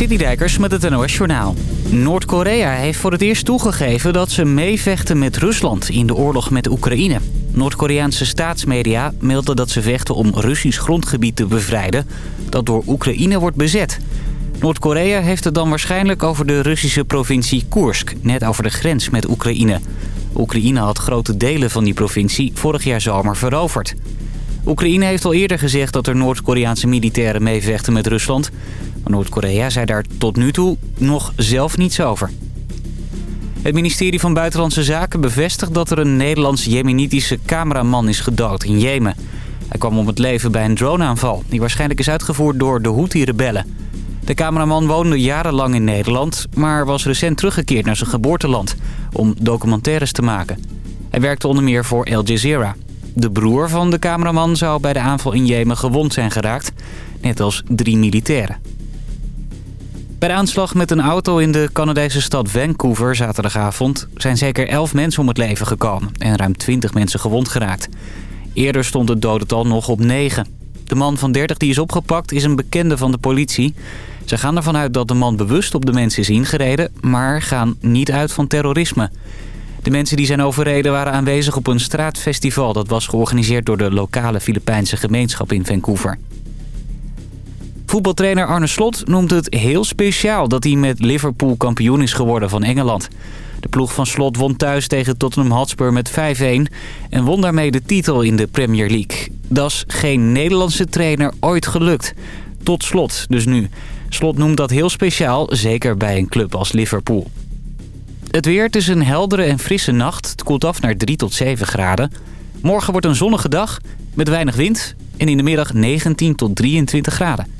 Citydijkers met het NOS Journaal. Noord-Korea heeft voor het eerst toegegeven dat ze meevechten met Rusland in de oorlog met Oekraïne. Noord-Koreaanse staatsmedia melden dat ze vechten om Russisch grondgebied te bevrijden... dat door Oekraïne wordt bezet. Noord-Korea heeft het dan waarschijnlijk over de Russische provincie Koersk... net over de grens met Oekraïne. Oekraïne had grote delen van die provincie vorig jaar zomer veroverd. Oekraïne heeft al eerder gezegd dat er Noord-Koreaanse militairen meevechten met Rusland... Noord-Korea zei daar tot nu toe nog zelf niets over. Het ministerie van Buitenlandse Zaken bevestigt dat er een Nederlands-Jemenitische cameraman is gedood in Jemen. Hij kwam om het leven bij een droneaanval die waarschijnlijk is uitgevoerd door de Houthi-rebellen. De cameraman woonde jarenlang in Nederland, maar was recent teruggekeerd naar zijn geboorteland om documentaires te maken. Hij werkte onder meer voor Al Jazeera. De broer van de cameraman zou bij de aanval in Jemen gewond zijn geraakt, net als drie militairen. Bij de aanslag met een auto in de Canadese stad Vancouver zaterdagavond... zijn zeker 11 mensen om het leven gekomen en ruim 20 mensen gewond geraakt. Eerder stond het dodental nog op 9. De man van 30 die is opgepakt is een bekende van de politie. Ze gaan ervan uit dat de man bewust op de mensen is ingereden... maar gaan niet uit van terrorisme. De mensen die zijn overreden waren aanwezig op een straatfestival... dat was georganiseerd door de lokale Filipijnse gemeenschap in Vancouver. Voetbaltrainer Arne Slot noemt het heel speciaal dat hij met Liverpool kampioen is geworden van Engeland. De ploeg van Slot won thuis tegen Tottenham Hotspur met 5-1 en won daarmee de titel in de Premier League. Dat is geen Nederlandse trainer ooit gelukt. Tot slot dus nu. Slot noemt dat heel speciaal, zeker bij een club als Liverpool. Het weer, het is een heldere en frisse nacht. Het koelt af naar 3 tot 7 graden. Morgen wordt een zonnige dag met weinig wind en in de middag 19 tot 23 graden.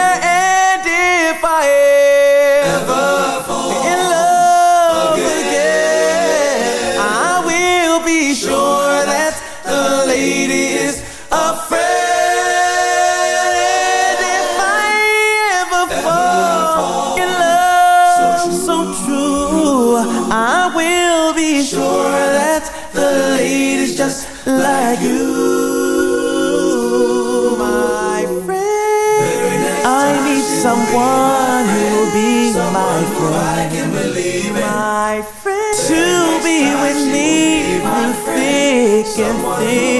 just like you, my friend. I need someone who'll be my friend. My friend to be with me through thick and thin.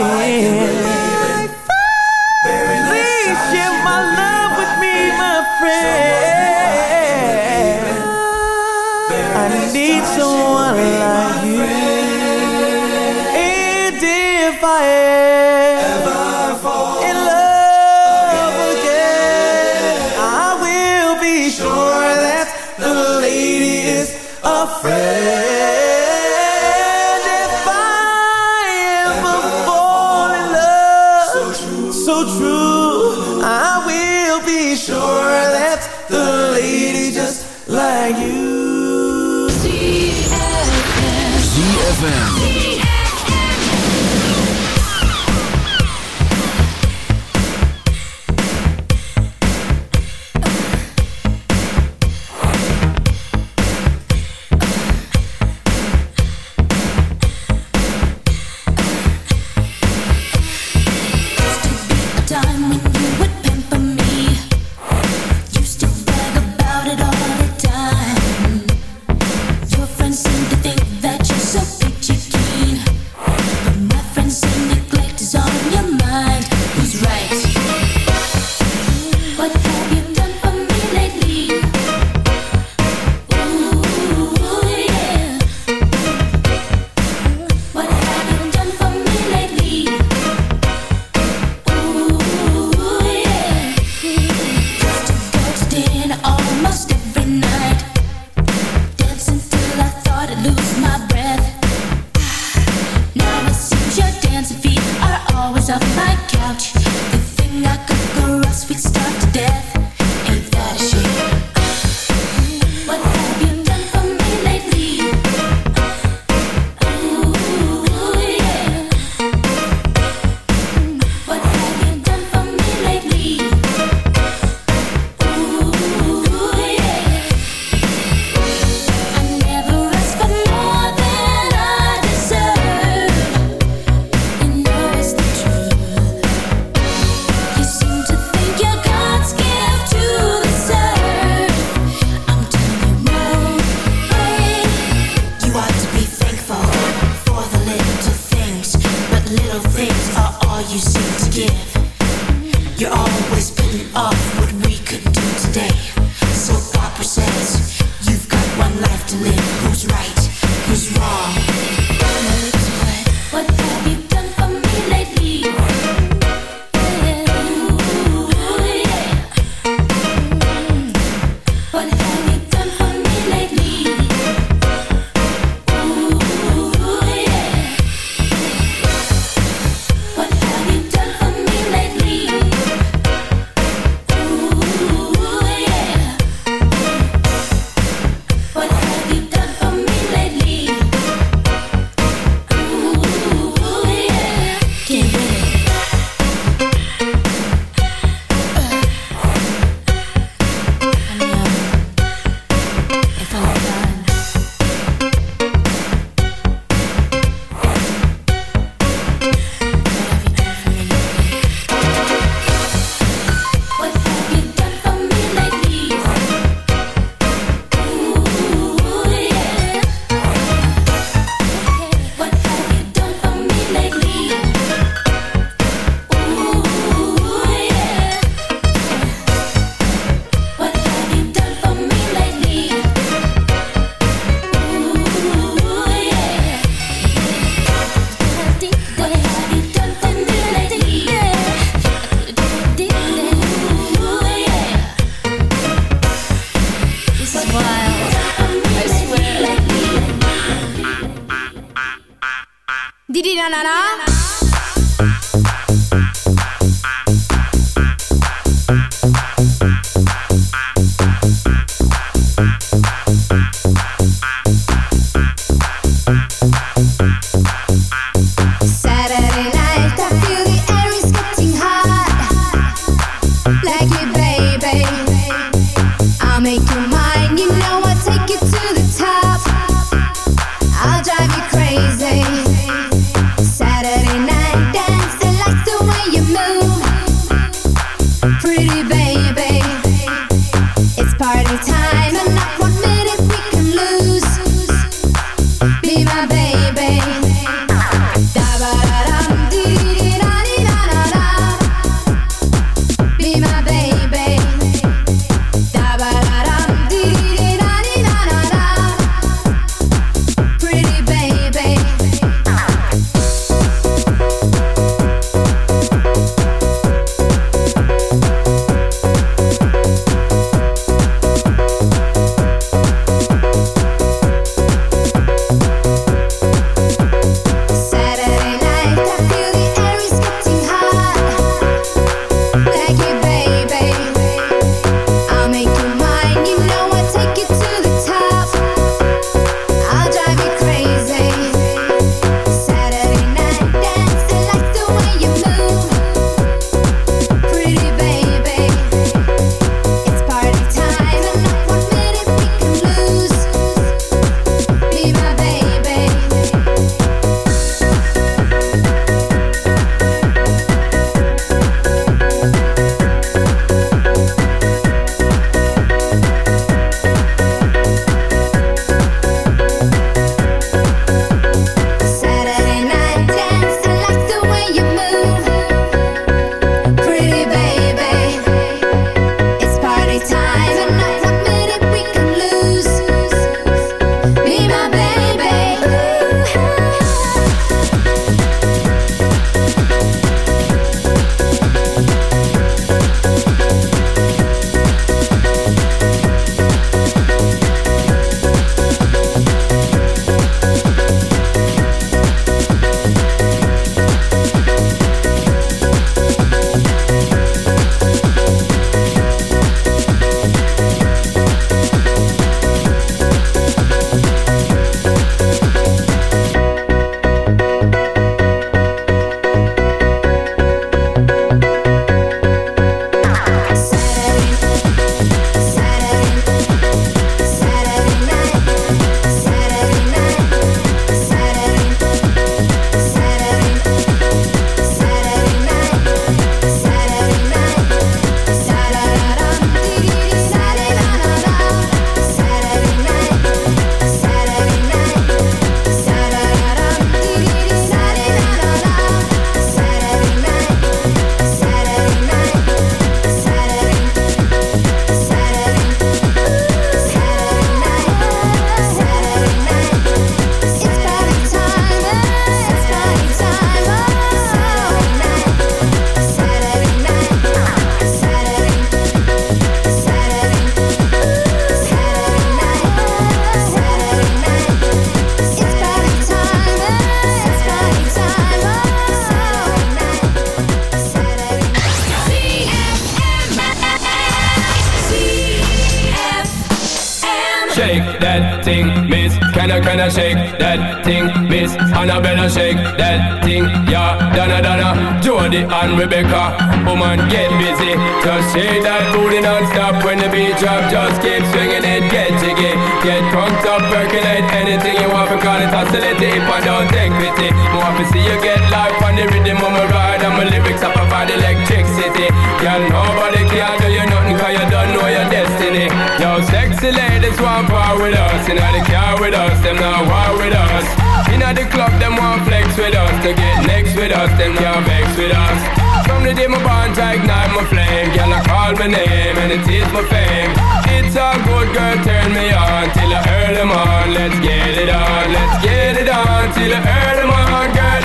Annabella shake that thing, yeah. Donna, Donna, Jody and Rebecca. Woman, get busy. Just shake that booty non-stop when the beat drop. Just keep swinging it, get jiggy. Get drunk up, percolate anything you want. Because it's oscillating if I don't take pity. More to see you get life on the rhythm of my ride. And my lyrics up about electricity. Girl, nobody can do you nothing cause you don't know your destiny. Yo, sexy ladies want part with us. Inna the car with us, them not war with us. Inna the club, them want flex with us. To get next with us, them can't vex with us. From the day my bonds, I ignite my flame. Girl, I call my name and it is my fame. It's a good girl, turn me on till I earn them on. Let's get it on, let's get it on till I earn them on. Girl,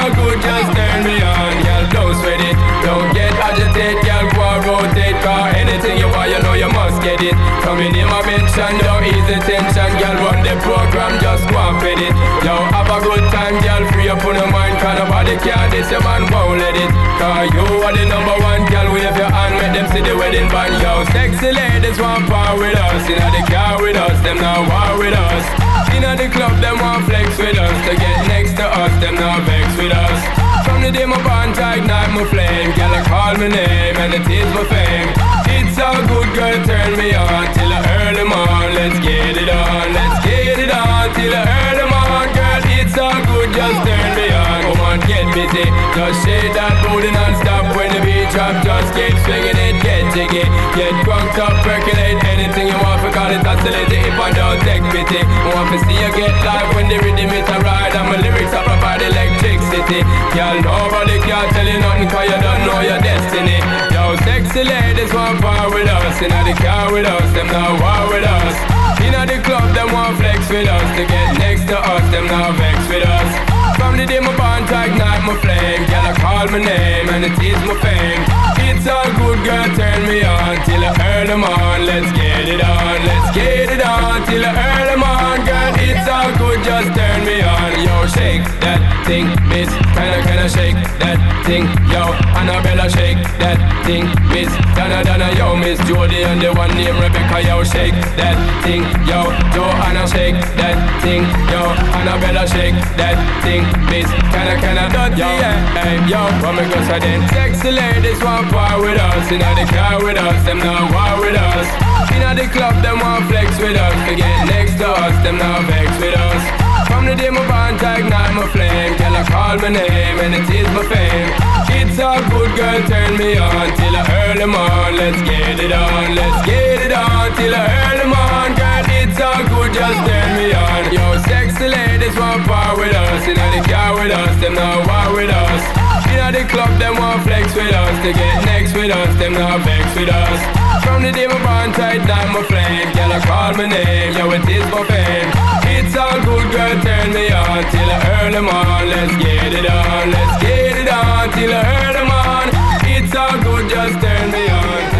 all good, just turn me on. Girl, don't sweat it, don't get agitated. Girl, go and rotate, cause anything you want, you know you must get it. Coming in my mention, don't ease the tension. Girl, run the program, just go and fit it. Yo, have a good time, girl, free up on your mind, cause can't diss your man, won't let it. Cause you are the number one girl, wave your hand, make them see the wedding band. Yo, sexy ladies want part with us, inna the car with us, them now war with us. Inna the club, them want flex with us, to get next to us, them now vex with us. From the day my bond ignite my flame, girl I call my name and it is my fame. It's a good girl, turn me on till I early morn. Let's get it on, let's get till I early morn, girl. It's all good, just turn me on. Come on, get busy, just shake that booty non-stop when the beat drop. Just keep swinging it, get jiggy, get drunk up, percolate anything you want. For call it oscillate if I don't take pity. I want to see you get live when the rhythm is a ride and my lyrics are provide electricity. Girl, nobody can tell you nothing 'cause you don't know your destiny. Yo, sexy ladies want part with us, inna the car with us, them now war with us. Inna the club, them want flex with us, to get next to us, them now vex with us. From the day my bond to ignite my flame, girl I call my name and it is my fame. It's all good, girl, turn me on till I earn them on. Let's get it on, let's get it on till I earn them on, girl. It's all good, just turn me on. Yo, shake that thing, miss. Kinda, kinda shake that thing, yo. Annabella, shake that thing, miss. Donna, Donna, yo, miss Jody and the one named Rebecca, yo, shake that thing, yo. Joanna, shake that thing, yo. Annabella, shake that thing, miss. Kinda, kinda dirty, yeah. Hey, yo, what me go say then? Sexy ladies want part with us, inna the car with us, them now war with us. Inna the club, them want flex with us, to get next to us, them now vex with us. From the day my bond ignite my flame. Girl, I call my name and it is my fame. It's all good, girl, turn me on Till I early morn, let's get it on Let's get it on till I early morn. Girl, it's all good, just turn me on. Yo, sexy ladies want part with us. Inna the car with us, them now war with us Inna the club, them want flex with us. To get next with us, them now vex with us. From the day my bond tight like my flame. Girl, I call my name, yo, it is my fame. It's all good, girl, turn me on Till I earn them on Let's get it on, let's get it on Till I earn them on It's all good, just turn me on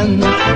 friend.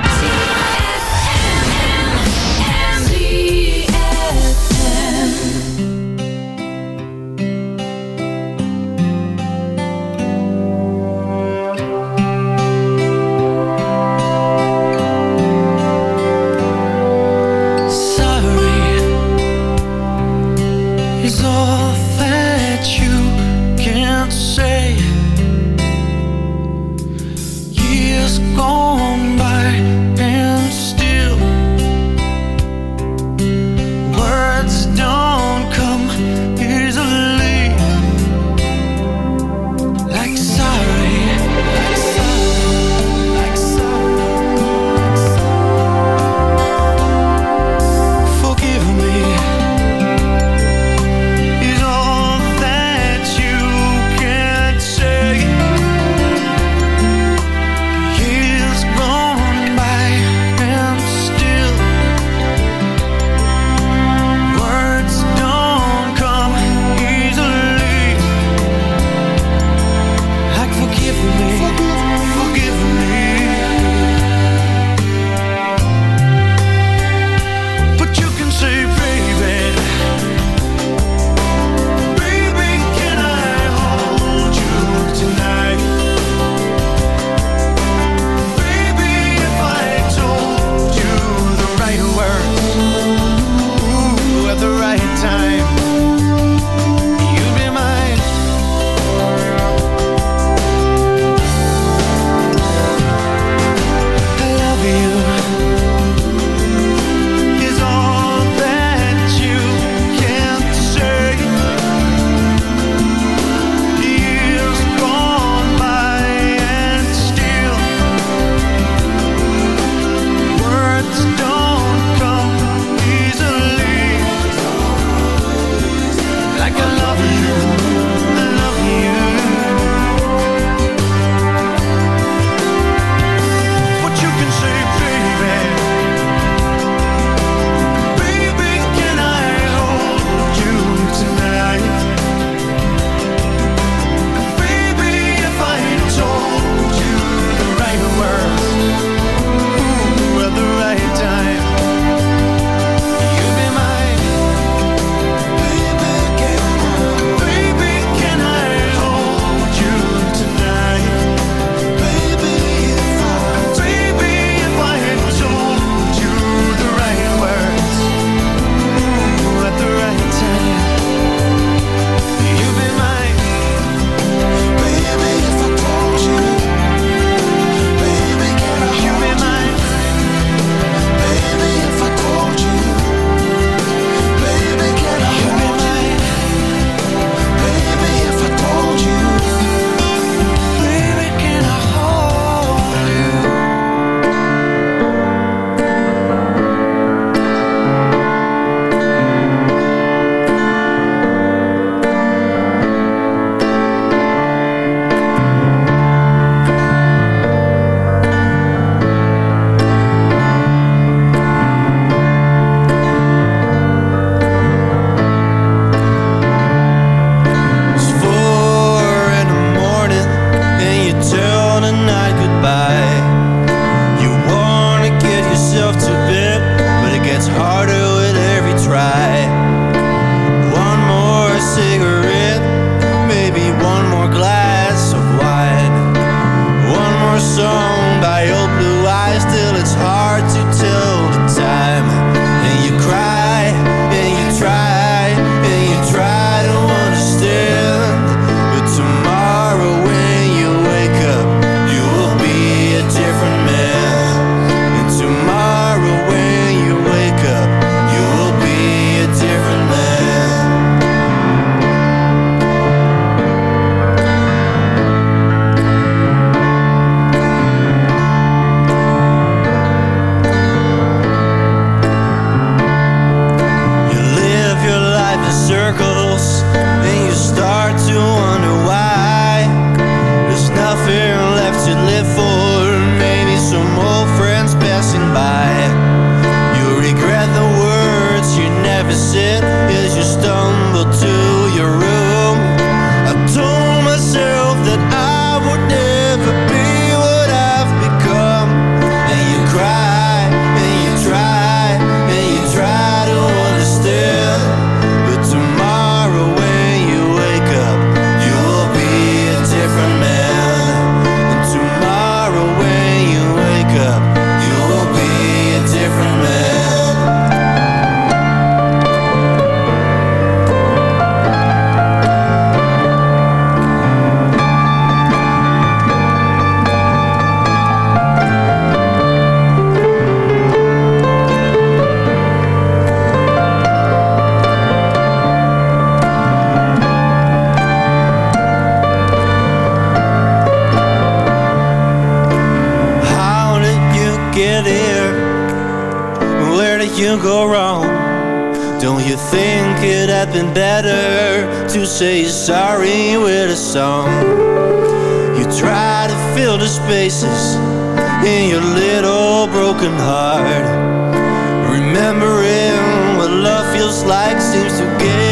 couldn't go wrong? Don't you think it'd have been better To say sorry with a song? You try to fill the spaces In your little broken heart. Remembering what love feels like Seems to get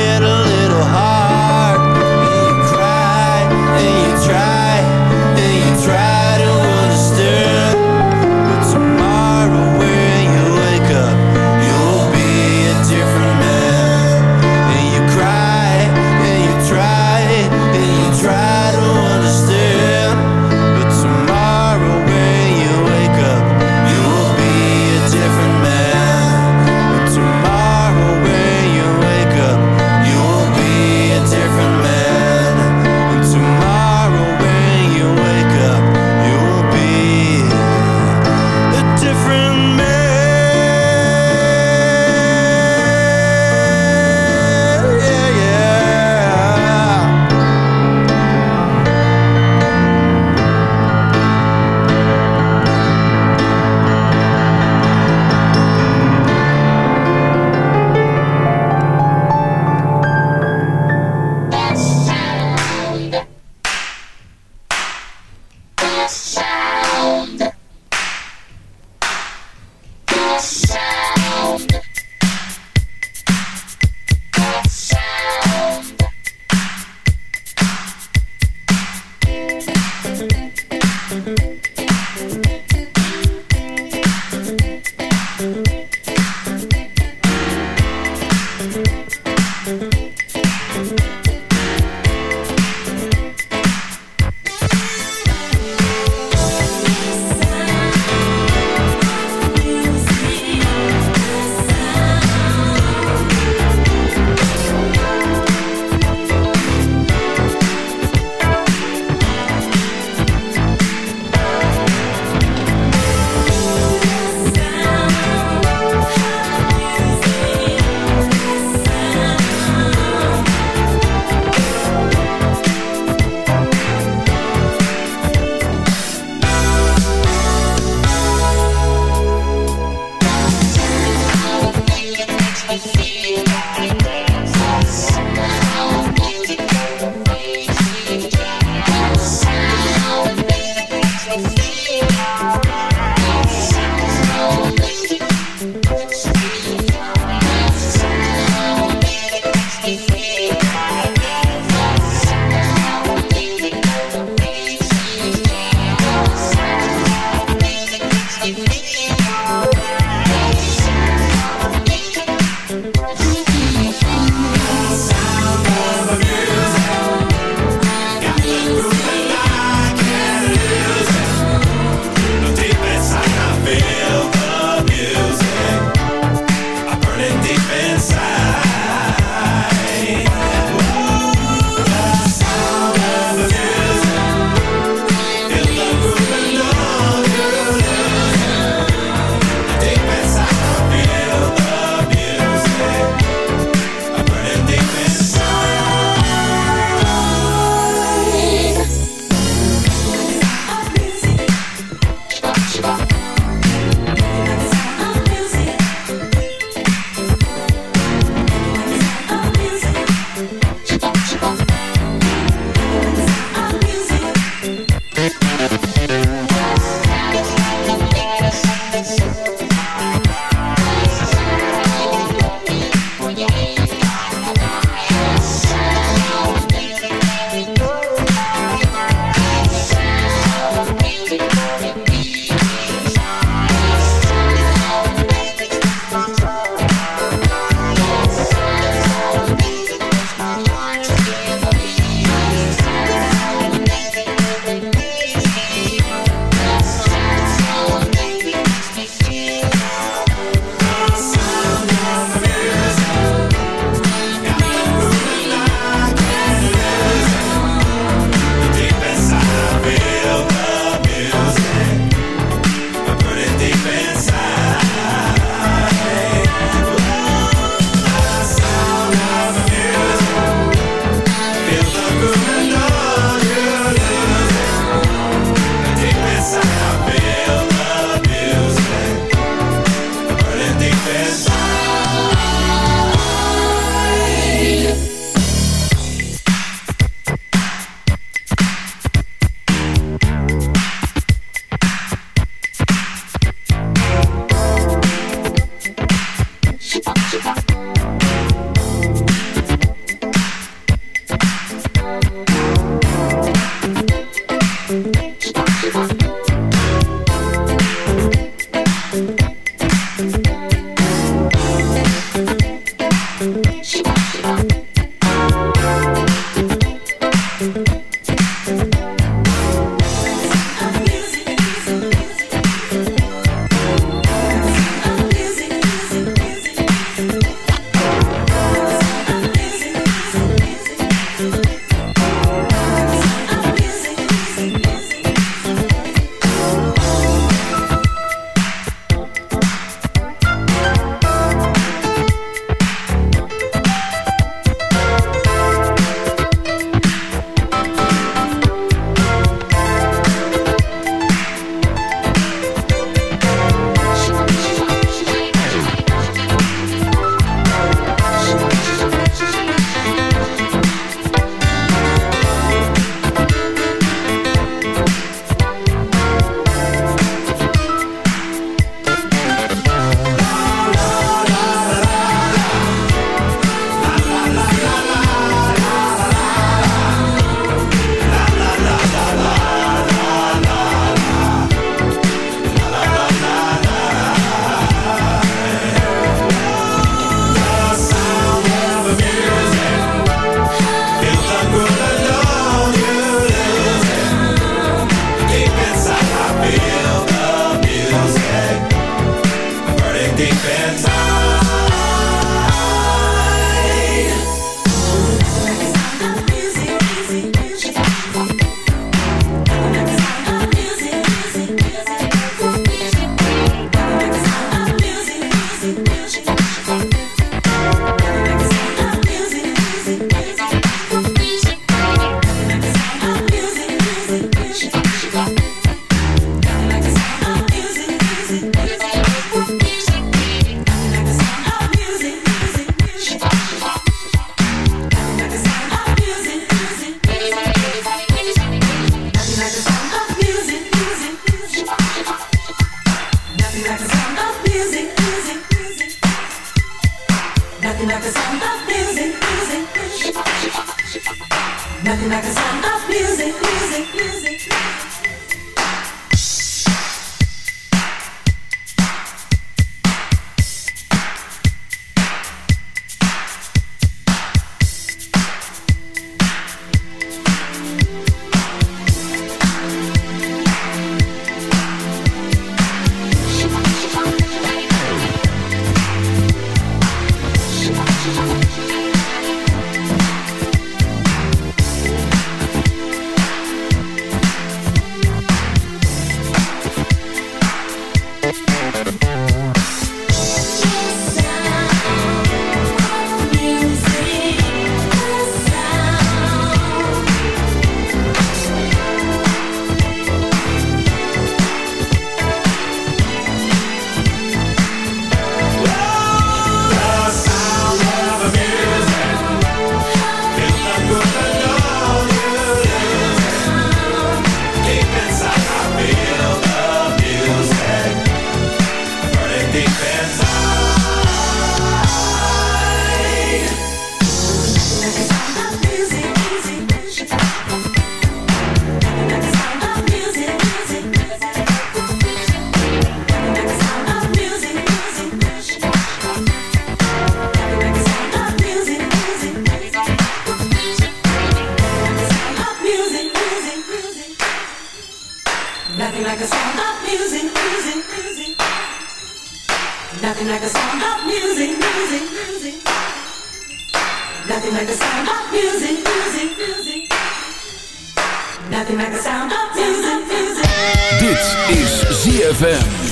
Dit is ZFM.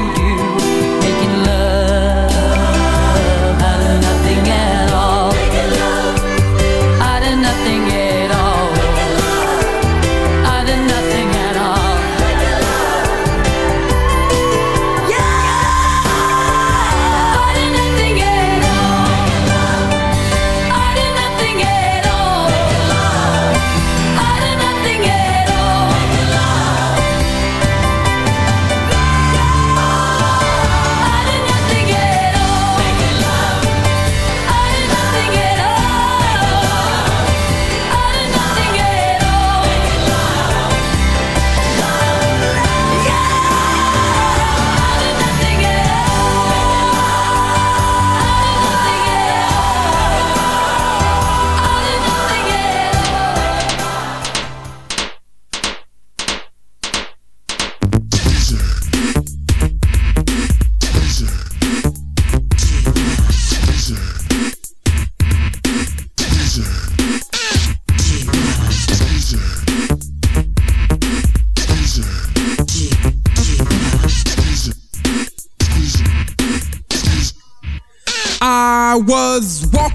You